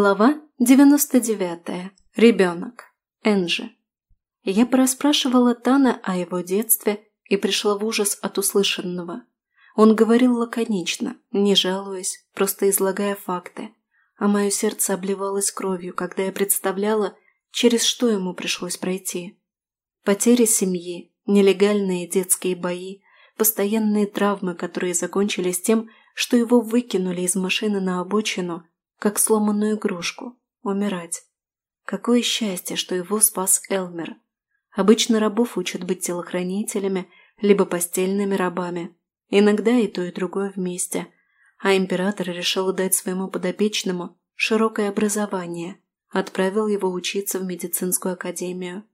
Глава 99. Ребенок. Энджи. Я порасспрашивала Тана о его детстве и пришла в ужас от услышанного. Он говорил лаконично, не жалуясь, просто излагая факты, а мое сердце обливалось кровью, когда я представляла, через что ему пришлось пройти. Потери семьи, нелегальные детские бои, постоянные травмы, которые закончились тем, что его выкинули из машины на обочину, как сломанную игрушку, умирать. Какое счастье, что его спас Элмер. Обычно рабов учат быть телохранителями, либо постельными рабами. Иногда и то, и другое вместе. А император решил дать своему подопечному широкое образование, отправил его учиться в медицинскую академию.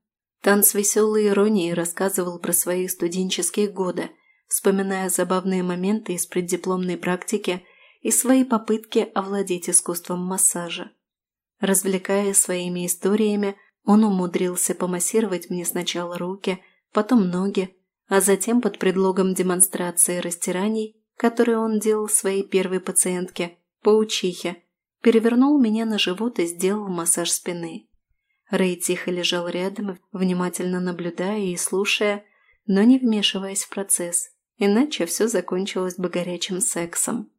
Тан с веселой иронией рассказывал про свои студенческие годы, вспоминая забавные моменты из преддипломной практики и свои попытки овладеть искусством массажа. Развлекая своими историями, он умудрился помассировать мне сначала руки, потом ноги, а затем под предлогом демонстрации растираний, которые он делал своей первой пациентке, паучихе, перевернул меня на живот и сделал массаж спины. Рэй тихо лежал рядом, внимательно наблюдая и слушая, но не вмешиваясь в процесс, иначе все закончилось бы горячим сексом.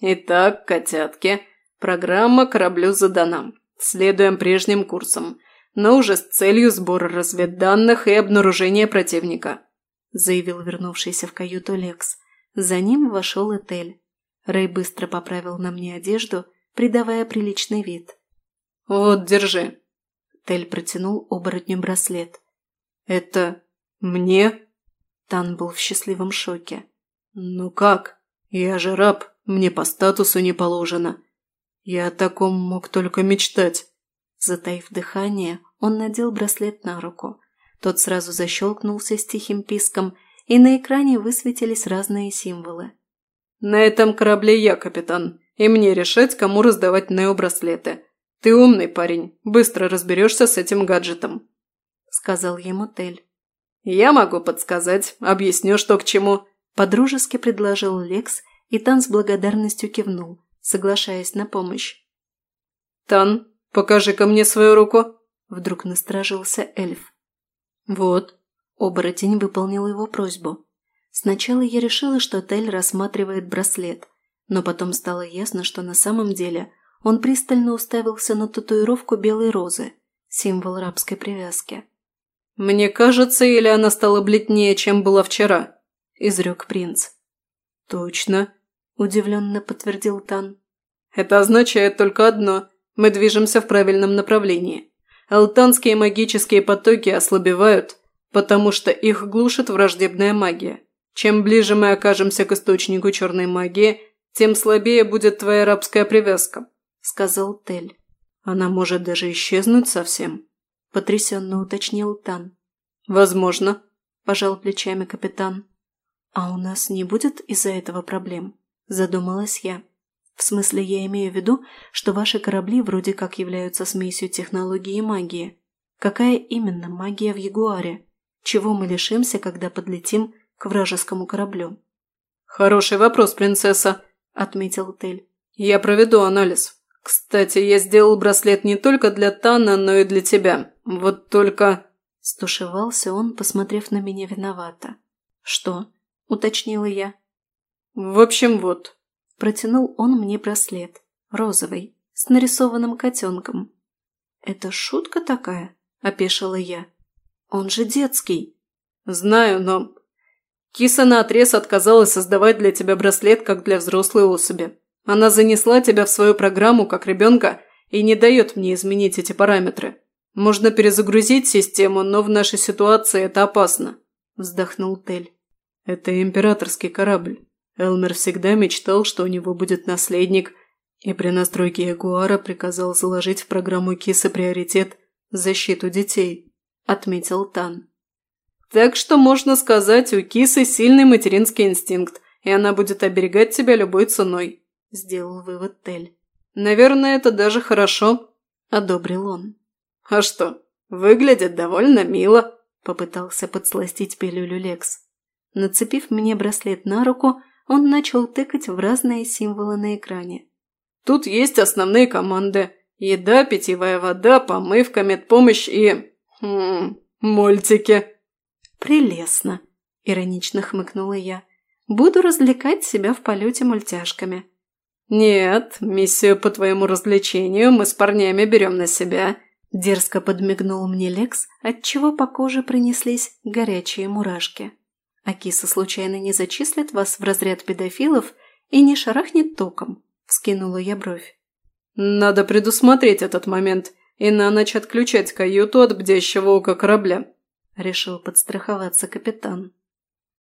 «Итак, котятки, программа «Кораблю задана». Следуем прежним курсам, но уже с целью сбора разведданных и обнаружения противника», заявил вернувшийся в каюту Лекс. За ним вошел Этель. Рэй быстро поправил на мне одежду, придавая приличный вид. «Вот, держи». Тель протянул оборотню браслет. «Это мне?» Тан был в счастливом шоке. «Ну как? Я же раб, мне по статусу не положено. Я о таком мог только мечтать». Затаив дыхание, он надел браслет на руку. Тот сразу защелкнулся с тихим писком, и на экране высветились разные символы. «На этом корабле я капитан, и мне решать, кому раздавать необраслеты. Ты умный парень, быстро разберешься с этим гаджетом», – сказал ему Тель. «Я могу подсказать, объясню, что к чему», – подружески предложил Лекс, и Тан с благодарностью кивнул, соглашаясь на помощь. «Тан, покажи-ка мне свою руку», – вдруг насторожился эльф. «Вот», – оборотень выполнил его просьбу. Сначала я решила, что Тель рассматривает браслет, но потом стало ясно, что на самом деле он пристально уставился на татуировку белой розы, символ рабской привязки. «Мне кажется, или она стала бледнее, чем была вчера», – изрек принц. «Точно», – удивленно подтвердил Тан. «Это означает только одно. Мы движемся в правильном направлении. Алтанские магические потоки ослабевают, потому что их глушит враждебная магия. Чем ближе мы окажемся к источнику черной магии, тем слабее будет твоя рабская привязка», – сказал Тель. «Она может даже исчезнуть совсем», потрясенно уточнил Тан. «Возможно», – пожал плечами капитан. «А у нас не будет из-за этого проблем?» – задумалась я. «В смысле, я имею в виду, что ваши корабли вроде как являются смесью технологии и магии. Какая именно магия в Ягуаре? Чего мы лишимся, когда подлетим к вражескому кораблю?» «Хороший вопрос, принцесса», – отметил Тель. «Я проведу анализ. Кстати, я сделал браслет не только для Тана, но и для тебя. Вот только...» Стушевался он, посмотрев на меня виновато. «Что?» – уточнила я. «В общем, вот». Протянул он мне браслет. Розовый, с нарисованным котенком. «Это шутка такая?» – опешила я. «Он же детский». «Знаю, но...» Киса наотрез отказалась создавать для тебя браслет, как для взрослой особи. Она занесла тебя в свою программу как ребенка и не дает мне изменить эти параметры. Можно перезагрузить систему, но в нашей ситуации это опасно», – вздохнул Тель. «Это императорский корабль. Элмер всегда мечтал, что у него будет наследник, и при настройке Ягуара приказал заложить в программу Киса приоритет защиту детей», – отметил Тан. «Так что, можно сказать, у Кисы сильный материнский инстинкт, и она будет оберегать тебя любой ценой», – сделал вывод Тель. «Наверное, это даже хорошо», – одобрил он. «А что, выглядит довольно мило», – попытался подсластить пилюлю Лекс. Нацепив мне браслет на руку, он начал тыкать в разные символы на экране. «Тут есть основные команды. Еда, питьевая вода, помывка, медпомощь и... Хм, мультики. Прелестно, иронично хмыкнула я. Буду развлекать себя в полете мультяшками. Нет, миссию по твоему развлечению мы с парнями берем на себя. Дерзко подмигнул мне Лекс, отчего по коже пронеслись горячие мурашки. А киса случайно не зачислит вас в разряд педофилов и не шарахнет током? Вскинула я бровь. Надо предусмотреть этот момент и на ночь отключать каюту от бдящего ока корабля. Решил подстраховаться капитан.